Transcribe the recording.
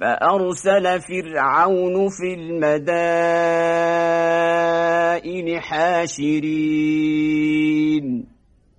فأرسل فرعون في المدائن حاشرين.